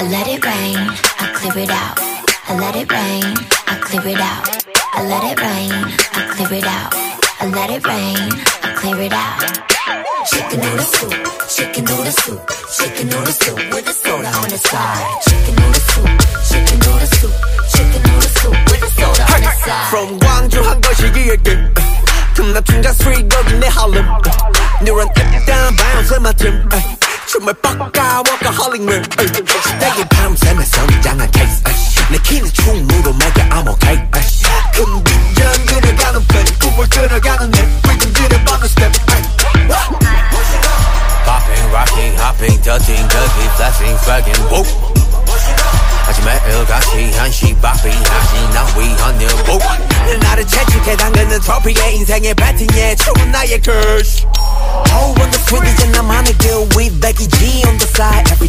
I let it rain, I clear it out. I let it rain, I clear it out. I let it rain, I clear it out. I let it rain, I clear it out. Chicken noodle soup, chicken noodle soup, chicken noodle soup with a soda on the side. Chicken noodle soup, chicken noodle soup, chicken noodle soup with a soda on the side. From Gwangju, 한국식이 again. 금남 충자 수익 여기 내 할렘. 누런 입단 바운스 맛집. 춤을 빡까 워커홀릭맨 내게 밤샘에 성장한 케이스 내 키는 충무로 매겨 I'm okay 큰 비전 들어가는 편 꿈을 들어가는 내 리듬 들여보는 스텝 Popping, rocking, hopping, touching, ducking, flashing, swagging, whoa 하지만 일같이 한시 바삐 하시 나위 헌일 보 나를 채찍해 당 근은 트로피의 인생의 배팅에 추운 나의 curse Oh on the street 이제 나만의 길 with Becky G on the side every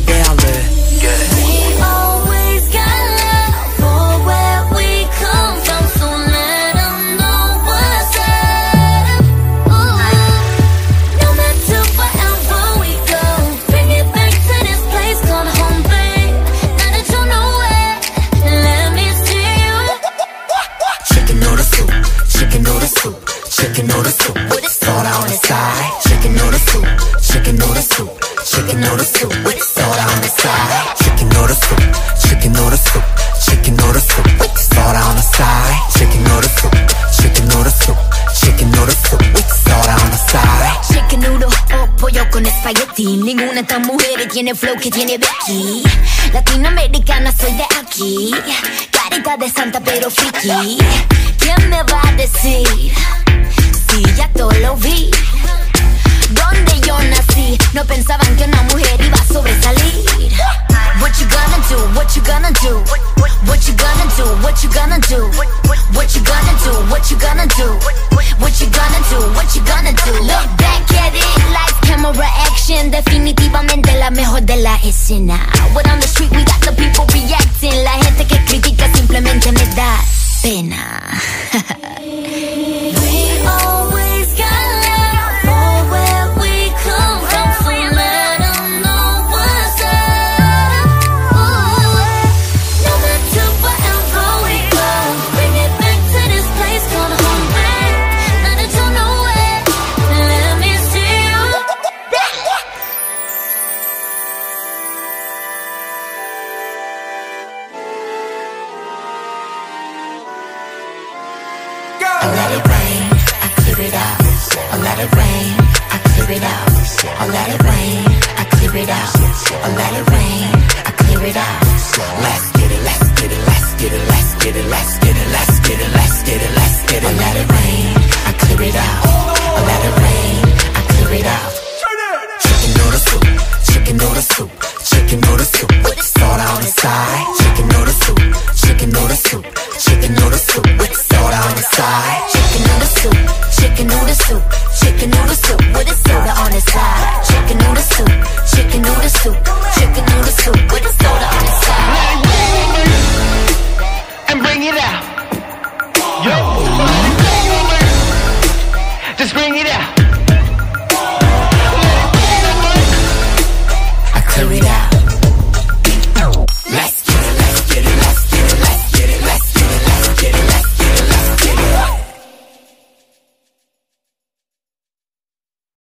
noodle soup soda on the side. Chicken noodle soup, chicken noodle soup, chicken noodle soup with soda on the side. Chicken noodle soup, chicken noodle soup, chicken noodle soup with soda on the side. Chicken noodle soup, chicken noodle soup, chicken noodle soup with soda on the side. Chicken noodle o pollo con espagueti. Ninguna de estas mujeres tiene flow que tiene Becky. Latinoamericana soy de aquí. Carita de santa pero friki. ¿Quién me va a decir? Si lo vi. Donde yo nací, no pensaban que una mujer iba a sobresalir. What you gonna do? What you gonna do? What you gonna do? What you gonna do? What you gonna do? What you gonna do? What you gonna do? What you gonna do? Look back at it, live camera action. Definitivamente la mejor de la escena. What on the street we got the people reacting. La gente que critica simplemente me da pena. I let it rain, I clear it out. I let it rain, I clear it out. I let it rain, I clear it out. I let it rain, I clear it out. Let's get it, let's get it, let's get it, let's get it, let's get it. bring it out. Yo. Just bring it out.